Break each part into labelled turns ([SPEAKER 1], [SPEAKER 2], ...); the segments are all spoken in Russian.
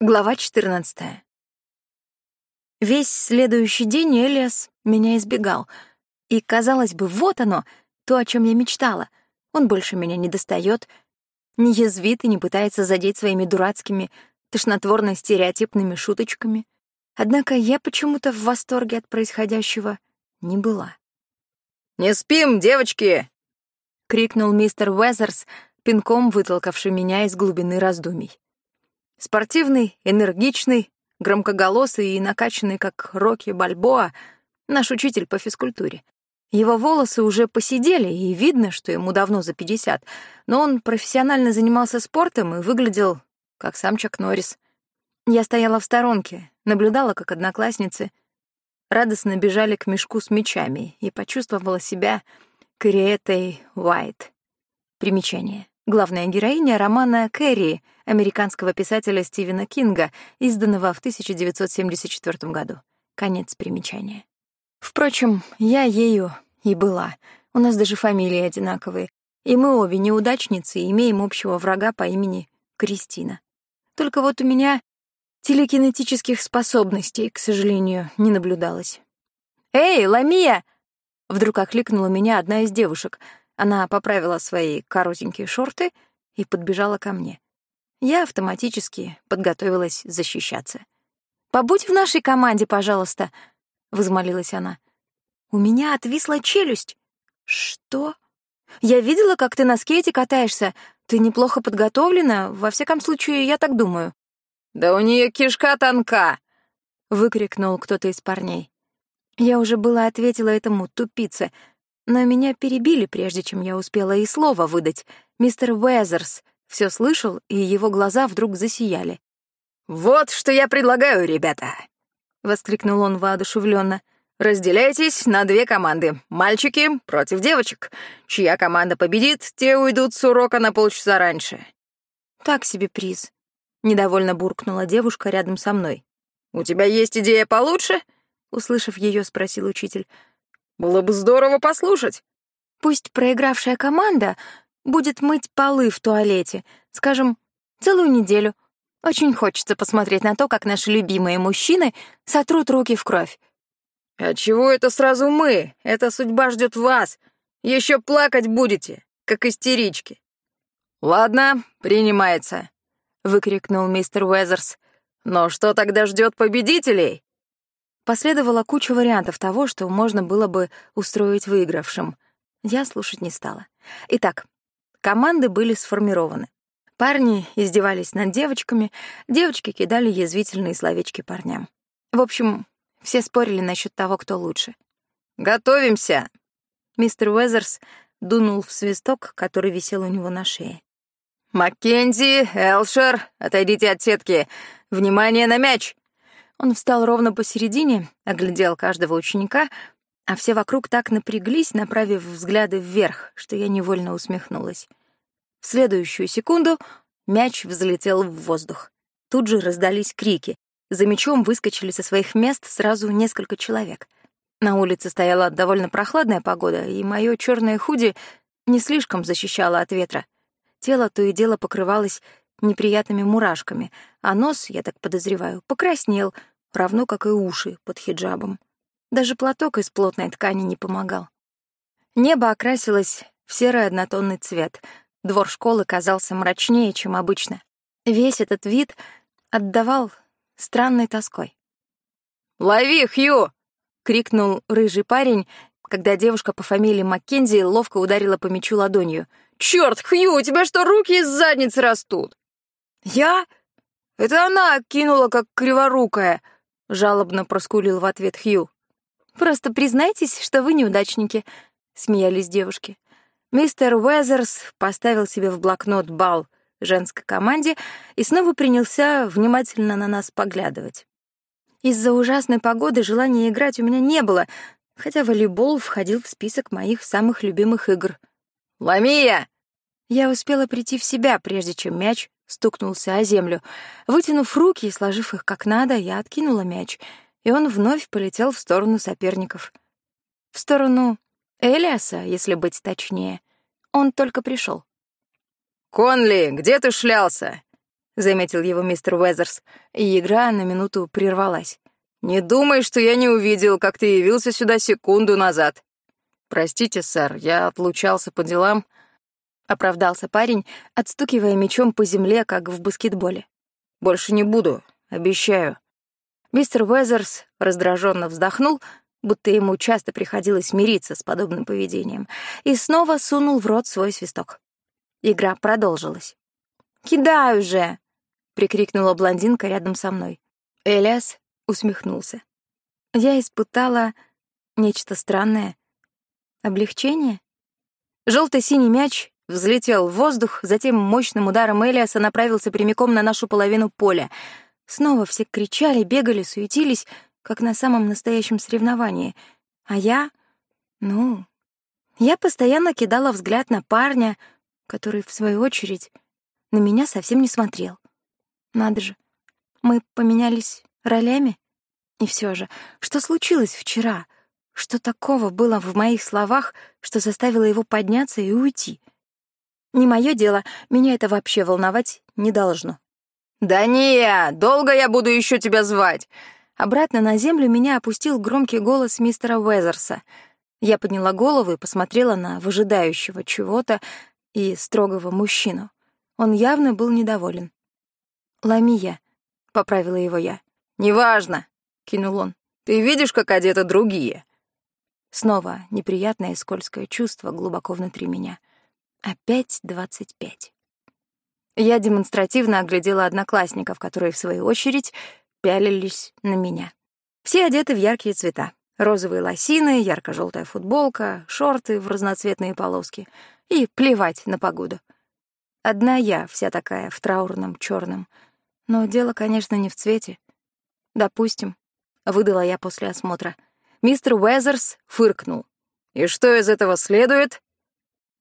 [SPEAKER 1] Глава 14. Весь следующий день Элиас меня избегал. И, казалось бы, вот оно, то, о чем я мечтала. Он больше меня не достает, не язвит и не пытается задеть своими дурацкими, тошнотворно-стереотипными шуточками. Однако я почему-то в восторге от происходящего не была.
[SPEAKER 2] «Не спим, девочки!»
[SPEAKER 1] — крикнул мистер Уэзерс, пинком вытолкавший меня из глубины раздумий. Спортивный, энергичный, громкоголосый и накачанный, как Рокки Бальбоа, наш учитель по физкультуре. Его волосы уже посидели, и видно, что ему давно за 50, но он профессионально занимался спортом и выглядел как сам Чак Норрис. Я стояла в сторонке, наблюдала, как одноклассницы радостно бежали к мешку с мечами и почувствовала себя Кэрриэтой Уайт. Примечание. Главная героиня романа «Кэрри» американского писателя Стивена Кинга, изданного в 1974 году. Конец примечания. Впрочем, я ею и была. У нас даже фамилии одинаковые. И мы обе неудачницы и имеем общего врага по имени Кристина. Только вот у меня телекинетических способностей, к сожалению, не наблюдалось. «Эй, Ламия!» Вдруг окликнула меня одна из девушек — она поправила свои коротенькие шорты и подбежала ко мне. Я автоматически подготовилась защищаться. «Побудь в нашей команде, пожалуйста», — возмолилась она. «У меня отвисла челюсть». «Что?» «Я видела, как ты на скейте катаешься. Ты неплохо подготовлена, во всяком случае, я так думаю».
[SPEAKER 2] «Да у нее кишка тонка!» — выкрикнул кто-то из парней.
[SPEAKER 1] Я уже была ответила этому тупице, но меня перебили, прежде чем я успела и слова выдать. Мистер Уэзерс все слышал, и его глаза вдруг засияли.
[SPEAKER 2] «Вот что я предлагаю, ребята!» — воскликнул он воодушевленно. «Разделяйтесь на две команды. Мальчики против девочек. Чья команда победит, те уйдут с урока на полчаса раньше».
[SPEAKER 1] «Так себе приз», — недовольно буркнула девушка рядом со мной.
[SPEAKER 2] «У тебя есть идея получше?»
[SPEAKER 1] — услышав ее, спросил учитель.
[SPEAKER 2] Было бы здорово послушать.
[SPEAKER 1] Пусть проигравшая команда будет мыть полы в туалете, скажем, целую неделю. Очень хочется посмотреть на то, как наши любимые мужчины сотрут руки в кровь.
[SPEAKER 2] А чего это сразу мы? Эта судьба ждет вас. Еще плакать будете, как истерички. Ладно, принимается, выкрикнул мистер Уэзерс. Но что тогда ждет победителей?
[SPEAKER 1] Последовала куча вариантов того, что можно было бы устроить выигравшим. Я слушать не стала. Итак, команды были сформированы. Парни издевались над девочками, девочки кидали язвительные словечки парням. В общем, все спорили насчет того, кто лучше.
[SPEAKER 2] «Готовимся!»
[SPEAKER 1] Мистер Уэзерс дунул в свисток, который висел у него на шее.
[SPEAKER 2] «Маккензи, Элшер, отойдите от сетки! Внимание на мяч!»
[SPEAKER 1] Он встал ровно посередине, оглядел каждого ученика, а все вокруг так напряглись, направив взгляды вверх, что я невольно усмехнулась. В следующую секунду мяч взлетел в воздух. Тут же раздались крики. За мячом выскочили со своих мест сразу несколько человек. На улице стояла довольно прохладная погода, и мое черное худи не слишком защищало от ветра. Тело то и дело покрывалось неприятными мурашками, а нос, я так подозреваю, покраснел, равно как и уши под хиджабом. Даже платок из плотной ткани не помогал. Небо окрасилось в серый однотонный цвет. Двор школы казался мрачнее, чем обычно. Весь этот вид отдавал странной тоской.
[SPEAKER 2] «Лови, Хью!»
[SPEAKER 1] — крикнул рыжий парень, когда девушка по фамилии Маккензи ловко ударила по мячу ладонью.
[SPEAKER 2] «Чёрт, Хью, у тебя что, руки из задницы растут?»
[SPEAKER 1] «Я? Это она кинула, как криворукая!» — жалобно проскулил в ответ Хью. «Просто признайтесь, что вы неудачники», — смеялись девушки. Мистер Уэзерс поставил себе в блокнот бал женской команде и снова принялся внимательно на нас поглядывать. Из-за ужасной погоды желания играть у меня не было, хотя волейбол входил в список моих самых любимых игр.
[SPEAKER 2] «Ламия!»
[SPEAKER 1] Я успела прийти в себя, прежде чем мяч стукнулся о землю. Вытянув руки и сложив их как надо, я откинула мяч, и он вновь полетел в сторону соперников. В сторону Элиаса, если быть точнее. Он только пришел.
[SPEAKER 2] «Конли, где ты шлялся?»
[SPEAKER 1] — заметил его мистер Уэзерс, и игра на минуту прервалась.
[SPEAKER 2] «Не думай, что я не увидел, как ты явился сюда секунду назад». «Простите, сэр, я отлучался по делам», —
[SPEAKER 1] оправдался парень, отстукивая мечом по земле, как в баскетболе.
[SPEAKER 2] «Больше не буду, обещаю».
[SPEAKER 1] Мистер Уэзерс раздраженно вздохнул, будто ему часто приходилось мириться с подобным поведением, и снова сунул в рот свой свисток. Игра продолжилась. «Кидай уже!» — прикрикнула блондинка рядом со мной. Элиас усмехнулся. Я испытала нечто странное. Облегчение? Желто-синий мяч взлетел в воздух, затем мощным ударом Элиаса направился прямиком на нашу половину поля. Снова все кричали, бегали, суетились, как на самом настоящем соревновании. А я... Ну... Я постоянно кидала взгляд на парня, который, в свою очередь, на меня совсем не смотрел. Надо же, мы поменялись ролями? И все же, что случилось вчера? Что такого было в моих словах, что заставило его подняться и уйти? Не мое дело, меня это вообще волновать не должно.
[SPEAKER 2] «Да не, долго я буду еще тебя звать!»
[SPEAKER 1] Обратно на землю меня опустил громкий голос мистера Уэзерса. Я подняла голову и посмотрела на выжидающего чего-то и строгого мужчину. Он явно был недоволен. «Ламия», — поправила его я.
[SPEAKER 2] «Неважно», — кинул он. «Ты видишь, как одеты другие?»
[SPEAKER 1] Снова неприятное скользкое чувство глубоко внутри меня. Опять двадцать пять. Я демонстративно оглядела одноклассников, которые, в свою очередь, пялились на меня. Все одеты в яркие цвета. Розовые лосины, ярко желтая футболка, шорты в разноцветные полоски. И плевать на погоду. Одна я, вся такая, в траурном черном. Но дело, конечно, не в цвете. Допустим, выдала я после осмотра. Мистер Уэзерс фыркнул.
[SPEAKER 2] «И что из этого следует?»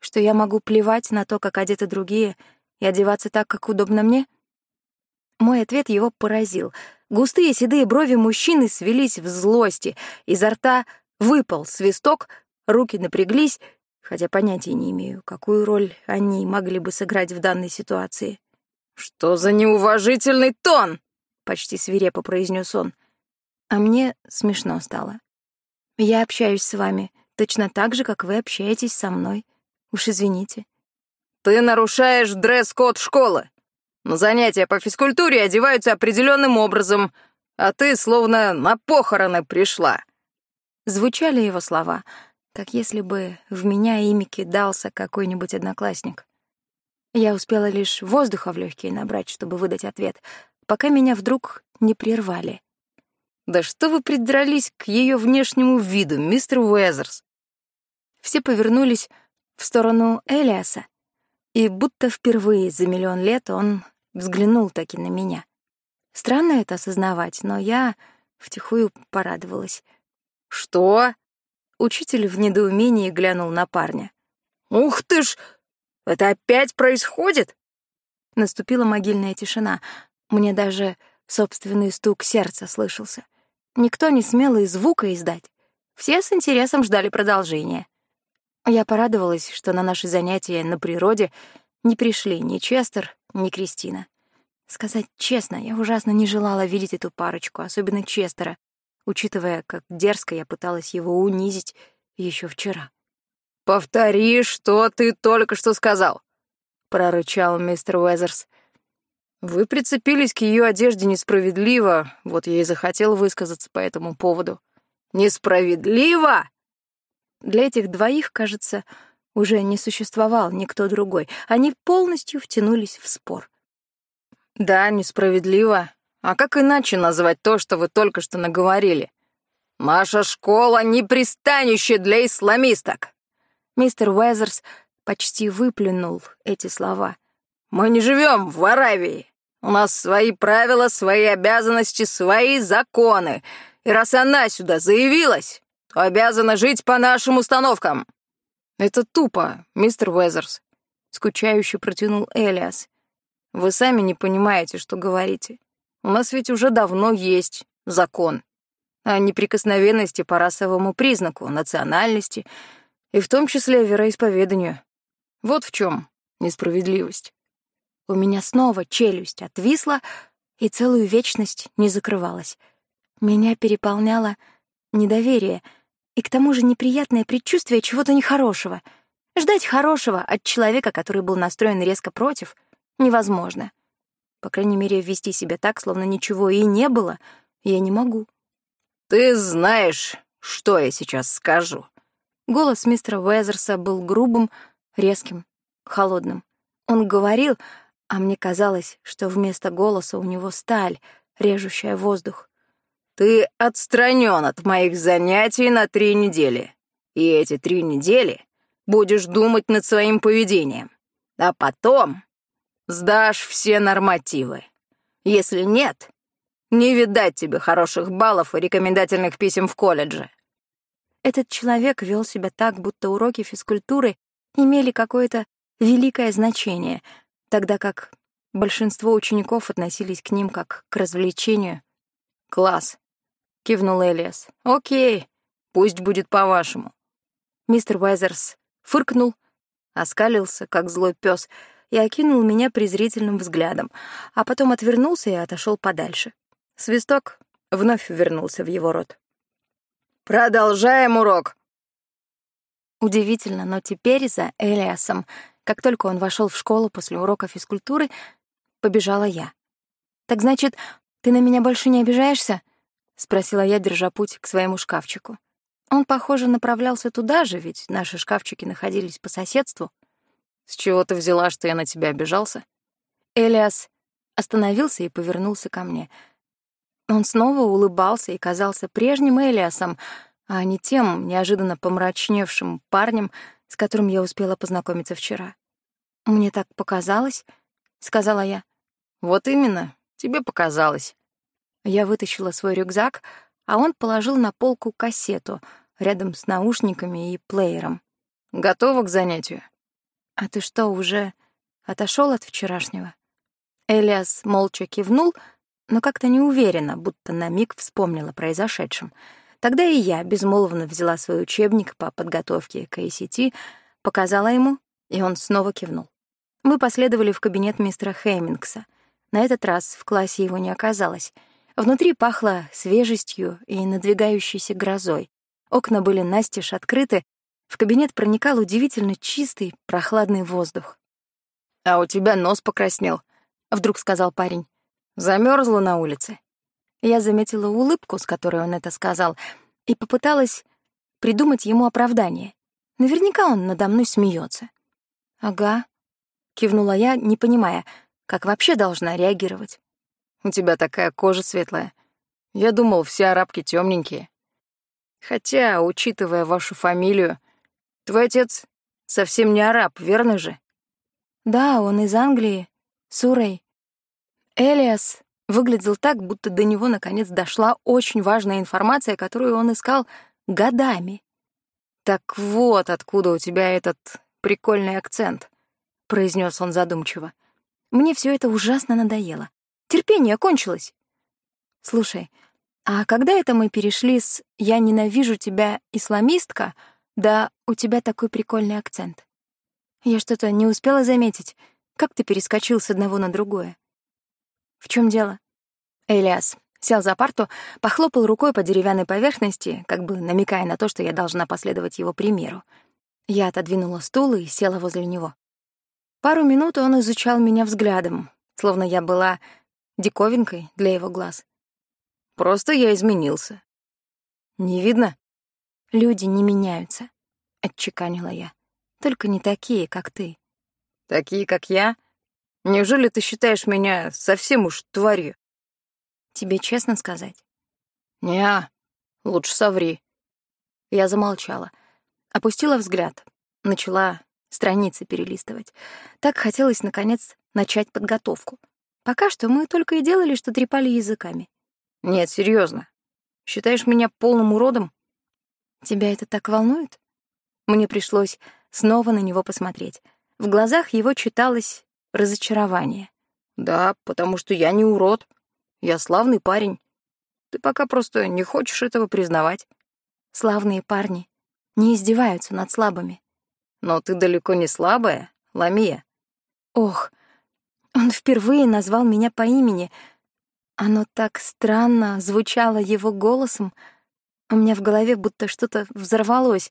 [SPEAKER 1] «Что я могу плевать на то, как одеты другие, и одеваться так, как удобно мне?» Мой ответ его поразил. Густые седые брови мужчины свелись в злости, изо рта выпал свисток, руки напряглись, хотя понятия не имею, какую роль они могли бы сыграть в данной ситуации.
[SPEAKER 2] «Что за неуважительный тон?» — почти свирепо произнес он.
[SPEAKER 1] А мне смешно стало. «Я общаюсь с вами точно так же, как вы общаетесь со мной. Уж извините».
[SPEAKER 2] «Ты нарушаешь дресс-код школы. На занятия по физкультуре одеваются определенным образом, а ты словно на похороны пришла».
[SPEAKER 1] Звучали его слова — как если бы в меня ими кидался какой-нибудь одноклассник. Я успела лишь воздуха в легкие набрать, чтобы выдать ответ, пока меня вдруг не прервали.
[SPEAKER 2] «Да что вы придрались к ее внешнему виду, мистер Уэзерс?»
[SPEAKER 1] Все повернулись в сторону Элиаса, и будто впервые за миллион лет он взглянул таки на меня. Странно это осознавать, но я втихую порадовалась.
[SPEAKER 2] «Что?»
[SPEAKER 1] Учитель в недоумении глянул на парня.
[SPEAKER 2] «Ух ты ж! Это опять происходит?»
[SPEAKER 1] Наступила могильная тишина. Мне даже собственный стук сердца слышался. Никто не смел и звука издать. Все с интересом ждали продолжения. Я порадовалась, что на наши занятия на природе не пришли ни Честер, ни Кристина. Сказать честно, я ужасно не желала видеть эту парочку, особенно Честера, учитывая, как дерзко я пыталась его унизить еще вчера.
[SPEAKER 2] «Повтори, что ты только что сказал», — прорычал мистер Уэзерс. «Вы прицепились к ее одежде несправедливо, вот я и захотел высказаться по этому поводу». «Несправедливо?»
[SPEAKER 1] Для этих двоих, кажется, уже не существовал никто другой. Они полностью втянулись в спор.
[SPEAKER 2] «Да, несправедливо. А как иначе назвать то, что вы только что наговорили? Наша школа — не пристанище для исламисток!»
[SPEAKER 1] Мистер Уэзерс почти выплюнул эти слова.
[SPEAKER 2] «Мы не живем в Аравии. У нас свои правила, свои обязанности, свои законы. И раз она сюда заявилась, обязана жить по нашим установкам». «Это тупо, мистер Уэзерс», — скучающе протянул Элиас. «Вы сами не понимаете, что говорите. У нас ведь уже давно есть закон о неприкосновенности по расовому признаку, национальности и в том числе вероисповеданию. Вот в чем несправедливость.
[SPEAKER 1] У меня снова челюсть отвисла и целую вечность не закрывалась. Меня переполняло недоверие и к тому же неприятное предчувствие чего-то нехорошего. Ждать хорошего от человека, который был настроен резко против, невозможно. По крайней мере, вести себя так, словно ничего и не было, я не могу.
[SPEAKER 2] «Ты знаешь, что я сейчас скажу?»
[SPEAKER 1] Голос мистера Уэзерса был грубым, резким, холодным. Он говорил, а мне казалось, что вместо голоса у него сталь, режущая воздух.
[SPEAKER 2] «Ты отстранен от моих занятий на три недели, и эти три недели будешь думать над своим поведением, а потом сдашь все нормативы. Если нет, не видать тебе хороших баллов и рекомендательных писем в колледже».
[SPEAKER 1] Этот человек вел себя так, будто уроки физкультуры имели какое-то великое значение, тогда как большинство учеников относились к ним как к развлечению.
[SPEAKER 2] «Класс», — кивнул Элиас. «Окей, пусть будет по-вашему».
[SPEAKER 1] Мистер Уэзерс фыркнул, оскалился, как злой пес, и окинул меня презрительным взглядом, а потом отвернулся и отошел подальше. Свисток вновь вернулся в его рот.
[SPEAKER 2] «Продолжаем урок!»
[SPEAKER 1] Удивительно, но теперь за Элиасом как только он вошел в школу после урока физкультуры, побежала я. «Так значит, ты на меня больше не обижаешься?» — спросила я, держа путь к своему шкафчику. Он, похоже, направлялся туда же, ведь наши шкафчики находились по соседству.
[SPEAKER 2] «С чего ты взяла, что я на тебя обижался?»
[SPEAKER 1] Элиас остановился и повернулся ко мне. Он снова улыбался и казался прежним Элиасом, а не тем неожиданно помрачневшим парнем, с которым я успела познакомиться вчера. «Мне так показалось», — сказала я.
[SPEAKER 2] «Вот именно, тебе показалось».
[SPEAKER 1] Я вытащила свой рюкзак, а он положил на полку кассету рядом с наушниками и плеером.
[SPEAKER 2] «Готова к занятию?»
[SPEAKER 1] «А ты что, уже отошел от вчерашнего?» Элиас молча кивнул, но как-то неуверенно, будто на миг вспомнила о произошедшем — Тогда и я безмолвно взяла свой учебник по подготовке к ACT, показала ему, и он снова кивнул. Мы последовали в кабинет мистера Хеймингса. На этот раз в классе его не оказалось. Внутри пахло свежестью и надвигающейся грозой. Окна были настежь открыты, в кабинет проникал удивительно чистый, прохладный воздух.
[SPEAKER 2] «А у тебя нос покраснел», — вдруг сказал парень. Замерзла на улице».
[SPEAKER 1] Я заметила улыбку, с которой он это сказал, и попыталась придумать ему оправдание. Наверняка он надо мной смеется. «Ага», — кивнула я, не понимая, как вообще должна реагировать.
[SPEAKER 2] «У тебя такая кожа светлая. Я думал, все арабки темненькие. Хотя, учитывая вашу фамилию, твой отец совсем не араб, верно же?»
[SPEAKER 1] «Да, он из Англии, Сурой. Элиас выглядел так, будто до него наконец дошла очень важная информация, которую он искал годами.
[SPEAKER 2] «Так вот откуда у тебя этот прикольный акцент», — произнес он задумчиво.
[SPEAKER 1] «Мне все это ужасно надоело. Терпение кончилось. Слушай, а когда это мы перешли с «я ненавижу тебя, исламистка» да «у тебя такой прикольный акцент»? Я что-то не успела заметить. Как ты перескочил с одного на другое? В чем дело? Элиас сел за парту, похлопал рукой по деревянной поверхности, как бы намекая на то, что я должна последовать его примеру. Я отодвинула стул и села возле него. Пару минут он изучал меня взглядом, словно я была диковинкой для его глаз.
[SPEAKER 2] «Просто я изменился. Не видно?»
[SPEAKER 1] «Люди не меняются», — отчеканила я. «Только не такие, как ты».
[SPEAKER 2] «Такие, как я?» Неужели ты считаешь меня совсем уж тварью?
[SPEAKER 1] Тебе честно сказать?
[SPEAKER 2] Не, лучше соври.
[SPEAKER 1] Я замолчала, опустила взгляд, начала страницы перелистывать. Так хотелось, наконец, начать подготовку. Пока что мы только и делали, что трепали языками.
[SPEAKER 2] Нет, серьезно. Считаешь меня полным уродом?
[SPEAKER 1] Тебя это так волнует? Мне пришлось снова на него посмотреть. В глазах его читалось разочарование.
[SPEAKER 2] «Да, потому что я не урод. Я славный парень. Ты пока просто не хочешь этого признавать».
[SPEAKER 1] «Славные парни не издеваются над слабыми».
[SPEAKER 2] «Но ты далеко не слабая, Ламия».
[SPEAKER 1] «Ох, Он впервые назвал меня по имени. Оно так странно звучало его голосом. У меня в голове будто что-то взорвалось.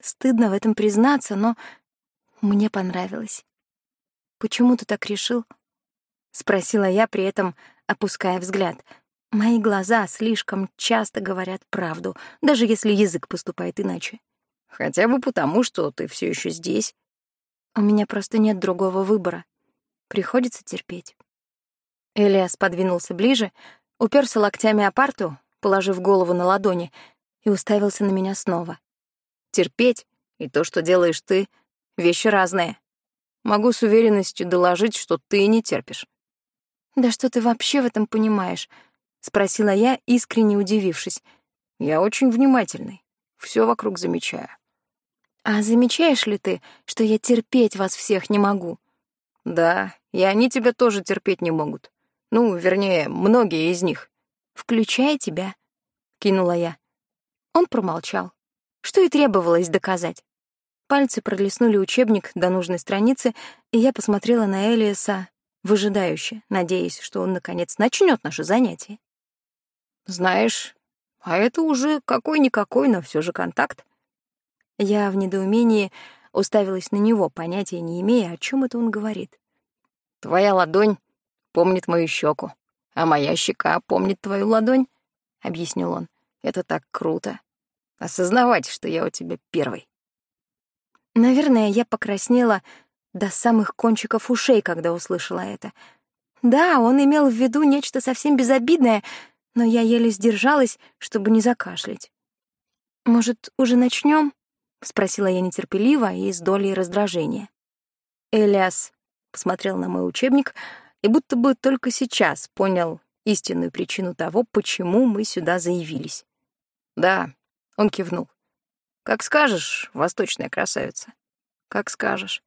[SPEAKER 1] Стыдно в этом признаться, но мне понравилось. «Почему ты так решил?» — спросила я, при этом опуская взгляд. Мои глаза слишком часто говорят правду, даже если язык поступает иначе.
[SPEAKER 2] «Хотя бы потому, что ты все еще здесь».
[SPEAKER 1] У меня просто нет другого выбора. Приходится терпеть. Элиас подвинулся ближе, уперся локтями о парту, положив голову на ладони, и уставился на меня снова.
[SPEAKER 2] Терпеть и то, что делаешь ты, — вещи разные. Могу с уверенностью доложить, что ты не терпишь.
[SPEAKER 1] «Да что ты вообще в этом понимаешь?» — спросила я, искренне удивившись.
[SPEAKER 2] «Я очень внимательный, все вокруг замечаю».
[SPEAKER 1] «А замечаешь ли ты, что я терпеть вас всех не могу?»
[SPEAKER 2] «Да, и они тебя тоже терпеть не могут. Ну, вернее, многие из них».
[SPEAKER 1] «Включая тебя», — кинула я. Он промолчал. Что и требовалось доказать. Пальцы пролистнули учебник до нужной страницы, и я посмотрела на Элиаса выжидающе, надеясь, что он, наконец, начнет наше занятие.
[SPEAKER 2] «Знаешь, а это уже какой-никакой, но все же контакт».
[SPEAKER 1] Я в недоумении уставилась на него, понятия не имея, о чем это он говорит.
[SPEAKER 2] «Твоя ладонь помнит мою щеку, а моя щека помнит твою ладонь», — объяснил он. «Это так круто. Осознавать, что я у тебя первый».
[SPEAKER 1] Наверное, я покраснела до самых кончиков ушей, когда услышала это. Да, он имел в виду нечто совсем безобидное, но я еле сдержалась, чтобы не закашлять. «Может, уже начнем? Спросила я нетерпеливо и с долей раздражения. Элиас посмотрел на мой учебник и будто бы только сейчас понял истинную причину того, почему мы сюда заявились.
[SPEAKER 2] «Да», — он кивнул. «Как скажешь, восточная красавица. Как скажешь».